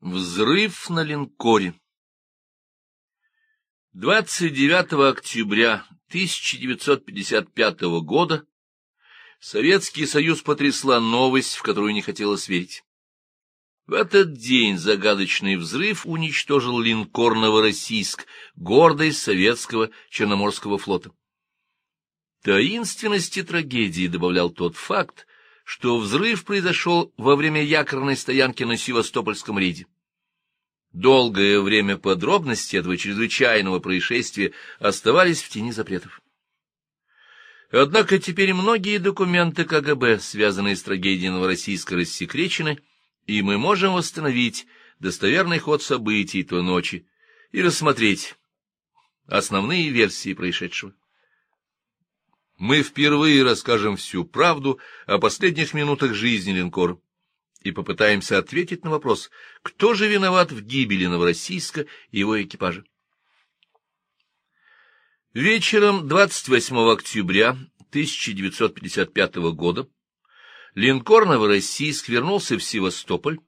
Взрыв на линкоре 29 октября 1955 года Советский Союз потрясла новость, в которую не хотелось верить. В этот день загадочный взрыв уничтожил линкор «Новороссийск», гордость советского Черноморского флота. Таинственности трагедии добавлял тот факт, что взрыв произошел во время якорной стоянки на Севастопольском рейде. Долгое время подробности этого чрезвычайного происшествия оставались в тени запретов. Однако теперь многие документы КГБ, связанные с трагедией Новороссийска, рассекречены, и мы можем восстановить достоверный ход событий той ночи и рассмотреть основные версии происшедшего мы впервые расскажем всю правду о последних минутах жизни линкора и попытаемся ответить на вопрос, кто же виноват в гибели Новороссийска и его экипажа. Вечером 28 октября 1955 года линкор «Новороссийск» вернулся в Севастополь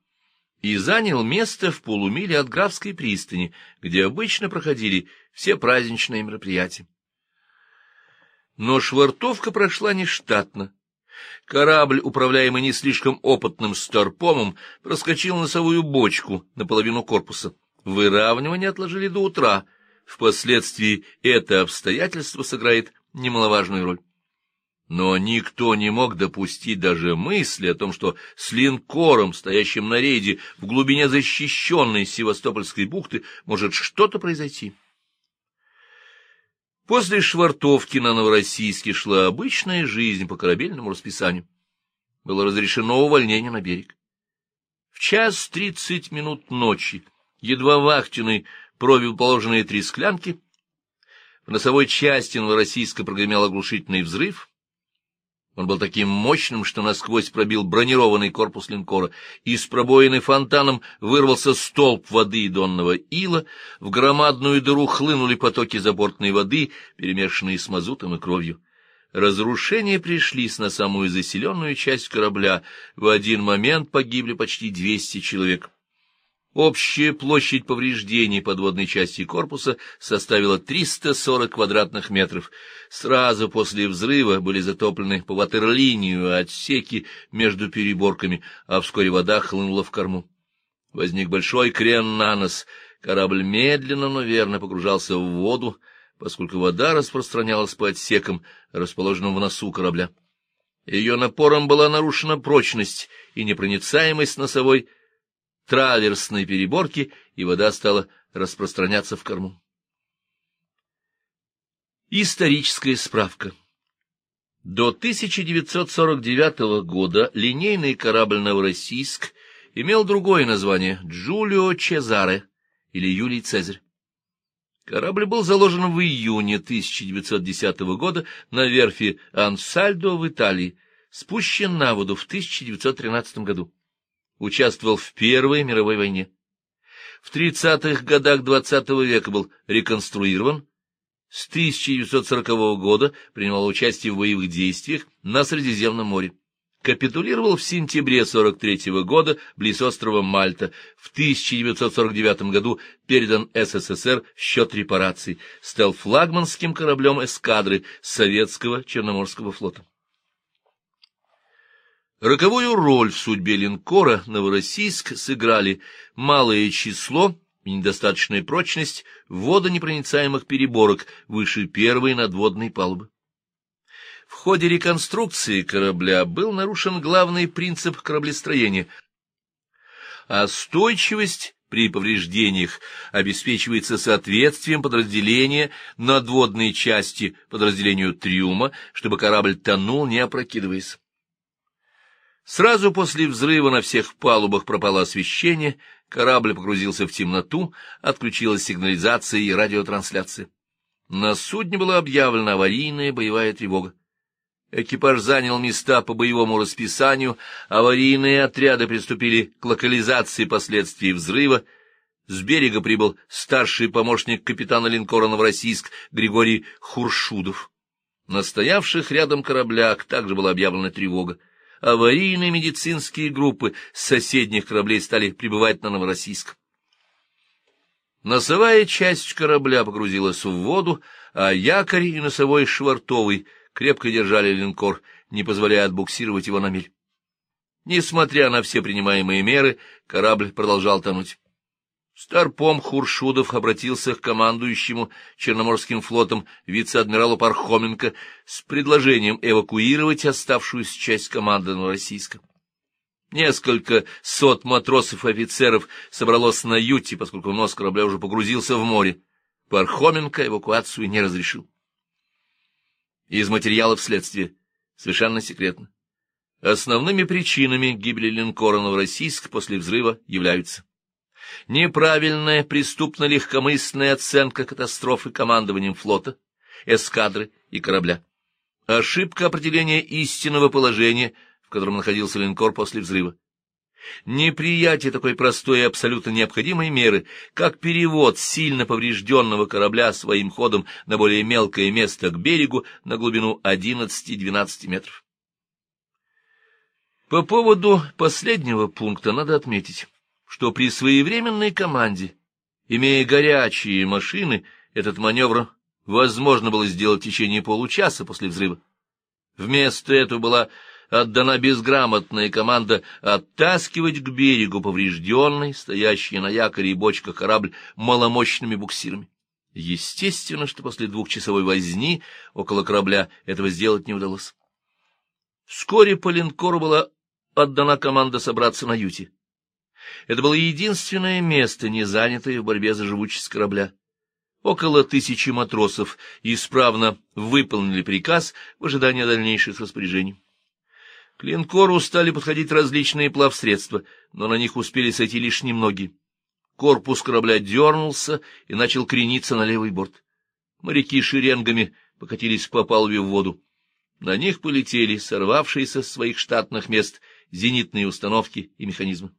и занял место в полумиле от Графской пристани, где обычно проходили все праздничные мероприятия. Но швартовка прошла нештатно. Корабль, управляемый не слишком опытным старпомом, проскочил носовую бочку наполовину корпуса. Выравнивание отложили до утра. Впоследствии это обстоятельство сыграет немаловажную роль. Но никто не мог допустить даже мысли о том, что с линкором, стоящим на рейде в глубине защищенной Севастопольской бухты, может что-то произойти. После швартовки на Новороссийске шла обычная жизнь по корабельному расписанию. Было разрешено увольнение на берег. В час тридцать минут ночи едва вахтенный провел положенные три склянки, в носовой части Новороссийска прогремел оглушительный взрыв, он был таким мощным, что насквозь пробил бронированный корпус линкора. Из пробоины фонтаном вырвался столб воды и донного ила, в громадную дыру хлынули потоки забортной воды, перемешанные с мазутом и кровью. Разрушения пришлись на самую заселенную часть корабля. В один момент погибли почти двести человек. Общая площадь повреждений подводной части корпуса составила 340 квадратных метров. Сразу после взрыва были затоплены по ватерлинию отсеки между переборками, а вскоре вода хлынула в корму. Возник большой крен на нос. Корабль медленно, но верно погружался в воду, поскольку вода распространялась по отсекам, расположенным в носу корабля. Ее напором была нарушена прочность и непроницаемость носовой траверсной переборки, и вода стала распространяться в корму. Историческая справка До 1949 года линейный корабль «Новороссийск» имел другое название — Джулио Чезаре или Юлий Цезарь. Корабль был заложен в июне 1910 года на верфи Ансальдо в Италии, спущен на воду в 1913 году участвовал в Первой мировой войне. В 30-х годах XX -го века был реконструирован, с 1940 года принимал участие в боевых действиях на Средиземном море. Капитулировал в сентябре 43 -го года близ острова Мальта. В 1949 году передан СССР в счет репараций. Стал флагманским кораблем эскадры Советского Черноморского флота. Роковую роль в судьбе линкора «Новороссийск» сыграли малое число и недостаточная прочность водонепроницаемых переборок выше первой надводной палубы. В ходе реконструкции корабля был нарушен главный принцип кораблестроения. Устойчивость при повреждениях обеспечивается соответствием подразделения надводной части подразделению трюма, чтобы корабль тонул, не опрокидываясь. Сразу после взрыва на всех палубах пропало освещение, корабль погрузился в темноту, отключилась сигнализация и радиотрансляция. На судне была объявлена аварийная боевая тревога. Экипаж занял места по боевому расписанию, аварийные отряды приступили к локализации последствий взрыва. С берега прибыл старший помощник капитана линкора «Новороссийск» Григорий Хуршудов. На стоявших рядом кораблях также была объявлена тревога. Аварийные медицинские группы с соседних кораблей стали прибывать на Новороссийск. Носовая часть корабля погрузилась в воду, а якорь и носовой швартовый крепко держали линкор, не позволяя отбуксировать его на мель. Несмотря на все принимаемые меры, корабль продолжал тонуть. Старпом Хуршудов обратился к командующему Черноморским флотом вице-адмиралу Пархоменко с предложением эвакуировать оставшуюся часть команды Новороссийска. Несколько сот матросов и офицеров собралось на юте, поскольку нос корабля уже погрузился в море. Пархоменко эвакуацию не разрешил. Из материалов следствия совершенно секретно. Основными причинами гибели линкора Новороссийск после взрыва являются неправильная преступно-легкомысленная оценка катастрофы командованием флота, эскадры и корабля, ошибка определения истинного положения, в котором находился линкор после взрыва, неприятие такой простой и абсолютно необходимой меры, как перевод сильно поврежденного корабля своим ходом на более мелкое место к берегу на глубину 11-12 метров. По поводу последнего пункта надо отметить, что при своевременной команде, имея горячие машины, этот маневр возможно было сделать в течение получаса после взрыва. Вместо этого была отдана безграмотная команда оттаскивать к берегу поврежденный, стоящий на якоре и бочках корабль маломощными буксирами. Естественно, что после двухчасовой возни около корабля этого сделать не удалось. Вскоре по линкору была отдана команда собраться на юте. Это было единственное место, не занятое в борьбе за живучесть корабля. Около тысячи матросов исправно выполнили приказ в ожидании дальнейших распоряжений. К линкору стали подходить различные плавсредства, но на них успели сойти лишь немногие. Корпус корабля дернулся и начал крениться на левый борт. Моряки шеренгами покатились по палубе в воду. На них полетели сорвавшиеся с своих штатных мест зенитные установки и механизмы.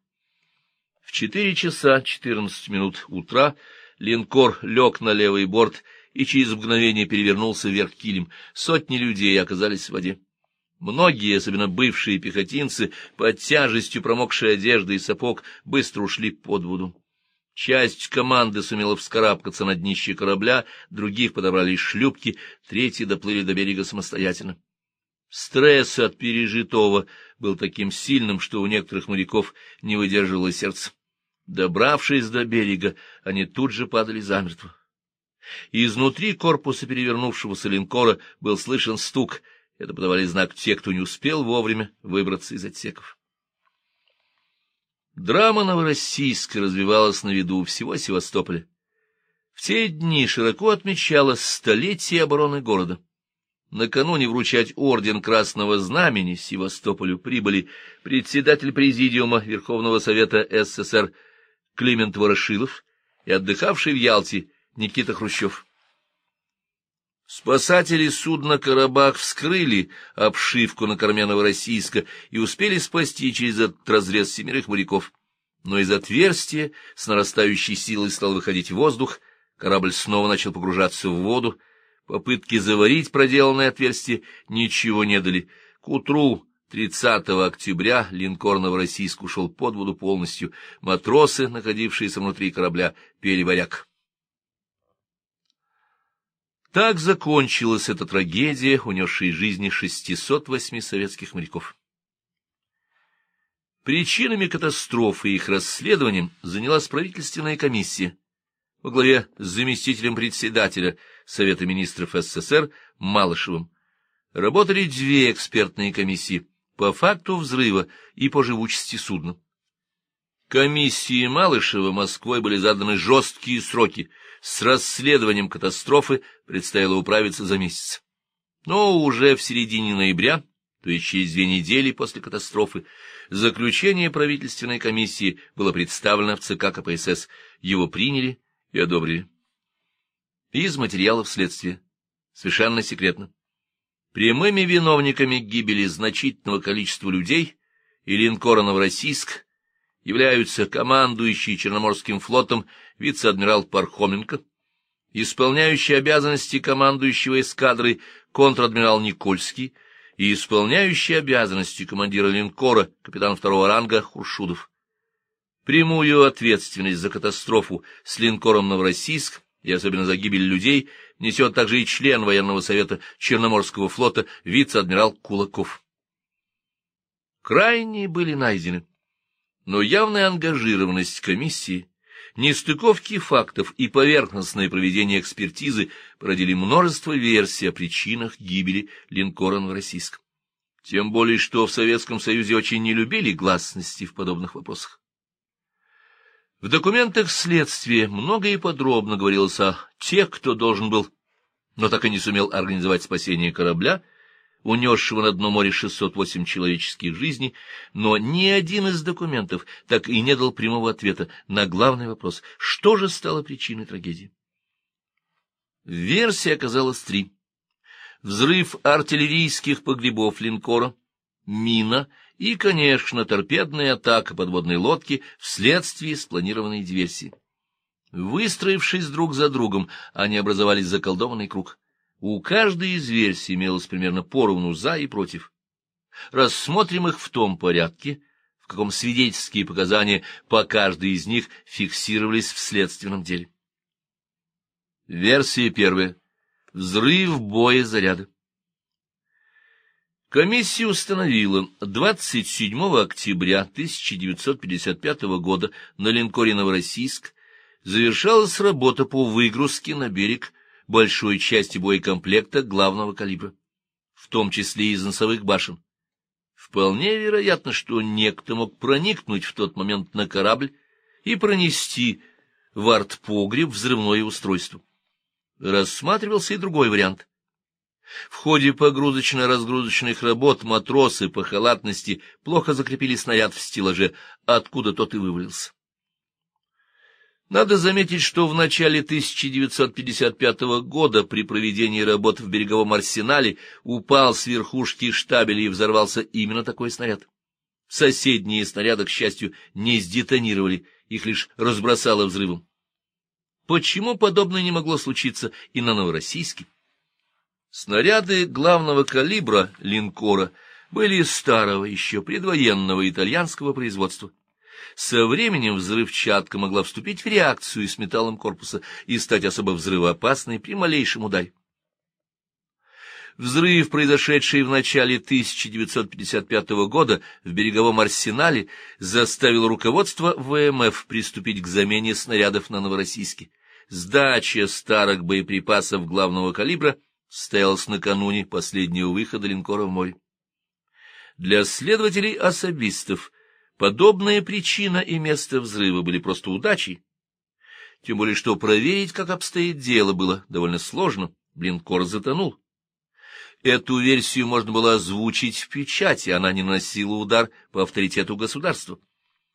Четыре часа четырнадцать минут утра линкор лег на левый борт и через мгновение перевернулся вверх килем. Сотни людей оказались в воде. Многие, особенно бывшие пехотинцы, под тяжестью промокшей одежды и сапог, быстро ушли под воду. Часть команды сумела вскарабкаться на днище корабля, других подобрали шлюпки, третьи доплыли до берега самостоятельно. Стресс от пережитого был таким сильным, что у некоторых моряков не выдерживало сердце. Добравшись до берега, они тут же падали замертво. Изнутри корпуса перевернувшегося линкора был слышен стук. Это подавали знак те, кто не успел вовремя выбраться из отсеков. Драма Новороссийска развивалась на виду всего Севастополя. В те дни широко отмечалось столетие обороны города. Накануне вручать орден Красного Знамени Севастополю прибыли председатель Президиума Верховного Совета СССР Климент Ворошилов и отдыхавший в Ялте Никита Хрущев. Спасатели судна «Карабах» вскрыли обшивку на корме Новороссийска и успели спасти через этот разрез семерых моряков. Но из отверстия с нарастающей силой стал выходить воздух, корабль снова начал погружаться в воду, Попытки заварить проделанное отверстие ничего не дали. К утру 30 октября линкор Новороссийск ушел под воду полностью. Матросы, находившиеся внутри корабля, пели варяг. Так закончилась эта трагедия, унесшая жизни 608 советских моряков. Причинами катастрофы и их расследованием занялась правительственная комиссия во главе с заместителем председателя Совета министров СССР Малышевым. Работали две экспертные комиссии по факту взрыва и по живучести судна. Комиссии Малышева Москвой были заданы жесткие сроки. С расследованием катастрофы предстояло управиться за месяц. Но уже в середине ноября, то есть через две недели после катастрофы, заключение правительственной комиссии было представлено в ЦК КПСС. Его приняли и одобрили. Из материалов следствия. Совершенно секретно. Прямыми виновниками гибели значительного количества людей и линкора «Новороссийск» являются командующий Черноморским флотом вице-адмирал Пархоменко, исполняющий обязанности командующего эскадрой контр-адмирал Никольский и исполняющий обязанности командира линкора, капитан второго ранга Хуршудов. Прямую ответственность за катастрофу с линкором «Новороссийск» и особенно за гибель людей несет также и член военного совета Черноморского флота вице-адмирал Кулаков. Крайние были найдены, но явная ангажированность комиссии, нестыковки фактов и поверхностное проведение экспертизы породили множество версий о причинах гибели линкора «Новороссийск». Тем более, что в Советском Союзе очень не любили гласности в подобных вопросах. В документах следствия много и подробно говорилось о тех, кто должен был, но так и не сумел организовать спасение корабля, унесшего на дно море 608 человеческих жизней, но ни один из документов так и не дал прямого ответа на главный вопрос, что же стало причиной трагедии. Версий оказалось три. Взрыв артиллерийских погребов линкора, мина и, конечно, торпедная атака подводной лодки вследствие спланированной диверсии. Выстроившись друг за другом, они образовали заколдованный круг. У каждой из версий имелось примерно поровну «за» и «против». Рассмотрим их в том порядке, в каком свидетельские показания по каждой из них фиксировались в следственном деле. Версия первая. Взрыв боя заряда. Комиссия установила 27 октября 1955 года на линкоре «Новороссийск» завершалась работа по выгрузке на берег большой части боекомплекта главного калибра, в том числе из носовых башен. Вполне вероятно, что некто мог проникнуть в тот момент на корабль и пронести в артпогреб взрывное устройство. Рассматривался и другой вариант. В ходе погрузочно-разгрузочных работ матросы по халатности плохо закрепили снаряд в стеллаже, откуда тот и вывалился. Надо заметить, что в начале 1955 года при проведении работ в береговом арсенале упал с верхушки штабеля и взорвался именно такой снаряд. Соседние снаряды, к счастью, не сдетонировали, их лишь разбросало взрывом. Почему подобное не могло случиться и на Новороссийске? Снаряды главного калибра линкора были старого еще предвоенного итальянского производства. Со временем взрывчатка могла вступить в реакцию с металлом корпуса и стать особо взрывоопасной при малейшем ударе. Взрыв, произошедший в начале 1955 года в береговом арсенале, заставил руководство ВМФ приступить к замене снарядов на Новороссийске. Сдача старых боеприпасов главного калибра — состоялась накануне последнего выхода линкора в море. Для следователей-особистов подобная причина и место взрыва были просто удачей, тем более что проверить, как обстоит дело, было довольно сложно, линкор затонул. Эту версию можно было озвучить в печати, она не наносила удар по авторитету государства.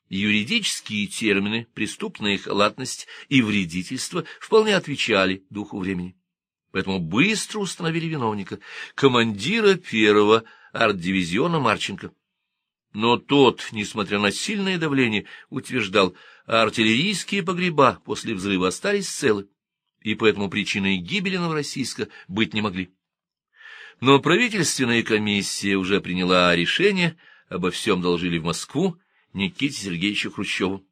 Юридические термины, преступная халатность и вредительство вполне отвечали духу времени поэтому быстро установили виновника, командира первого арт-дивизиона Марченко. Но тот, несмотря на сильное давление, утверждал, артиллерийские погреба после взрыва остались целы, и поэтому причиной гибели Новороссийска быть не могли. Но правительственная комиссия уже приняла решение, обо всем доложили в Москву Никите Сергеевичу Хрущеву.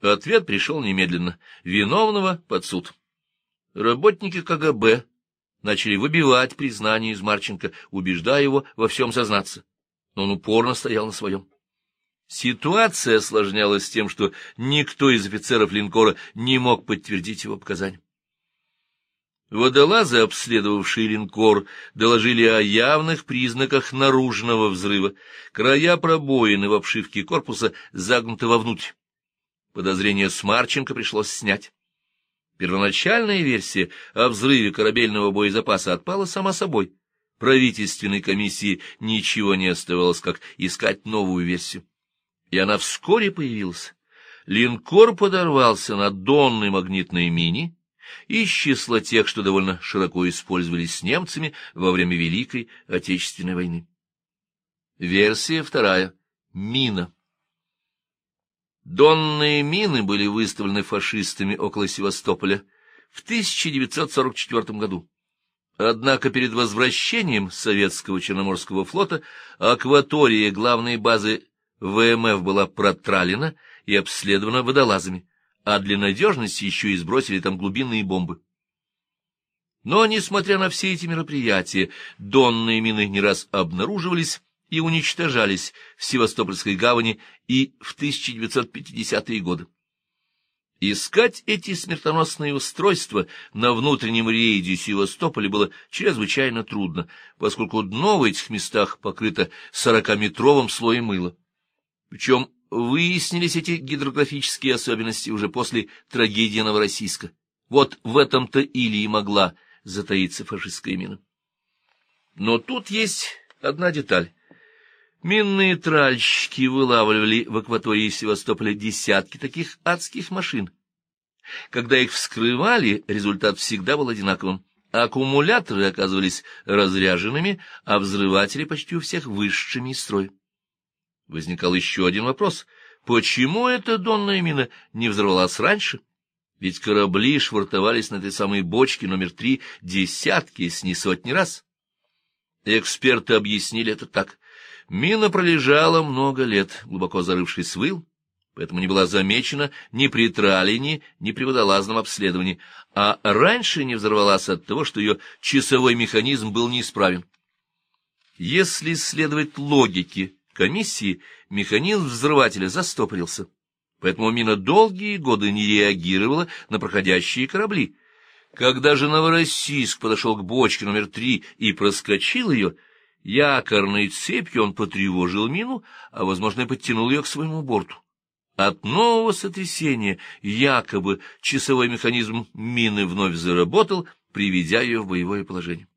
Ответ пришел немедленно. Виновного под суд. Работники КГБ начали выбивать признание из Марченко, убеждая его во всем сознаться. Но он упорно стоял на своем. Ситуация осложнялась тем, что никто из офицеров линкора не мог подтвердить его показания. Водолазы, обследовавшие линкор, доложили о явных признаках наружного взрыва. Края пробоины в обшивке корпуса загнуты вовнутрь. Подозрение с Марченко пришлось снять. Первоначальная версия о взрыве корабельного боезапаса отпала сама собой. Правительственной комиссии ничего не оставалось, как искать новую версию. И она вскоре появилась. Линкор подорвался на донной магнитной мини из числа тех, что довольно широко использовались с немцами во время Великой Отечественной войны. Версия вторая. Мина. Донные мины были выставлены фашистами около Севастополя в 1944 году. Однако перед возвращением советского Черноморского флота акватория главной базы ВМФ была протралена и обследована водолазами, а для надежности еще и сбросили там глубинные бомбы. Но, несмотря на все эти мероприятия, донные мины не раз обнаруживались и уничтожались в Севастопольской гавани и в 1950-е годы. Искать эти смертоносные устройства на внутреннем рейде Севастополя было чрезвычайно трудно, поскольку дно в этих местах покрыто сорокаметровым слоем мыла. Причем выяснились эти гидрографические особенности уже после трагедии Новороссийска. Вот в этом-то или и могла затаиться фашистская мина. Но тут есть одна деталь. Минные тральщики вылавливали в акватории Севастополя десятки таких адских машин. Когда их вскрывали, результат всегда был одинаковым. Аккумуляторы оказывались разряженными, а взрыватели почти у всех высшими из строя. Возникал еще один вопрос. Почему эта донная мина не взорвалась раньше? Ведь корабли швартовались на этой самой бочке номер три десятки, если не сотни раз. Эксперты объяснили это так. Мина пролежала много лет, глубоко зарывшись в ил, поэтому не была замечена ни при тралении, ни при водолазном обследовании, а раньше не взорвалась от того, что ее часовой механизм был неисправен. Если следовать логике комиссии, механизм взрывателя застопорился, поэтому мина долгие годы не реагировала на проходящие корабли. Когда же Новороссийск подошел к бочке номер три и проскочил ее, Якорной цепью он потревожил мину, а, возможно, и подтянул ее к своему борту. От нового сотрясения якобы часовой механизм мины вновь заработал, приведя ее в боевое положение.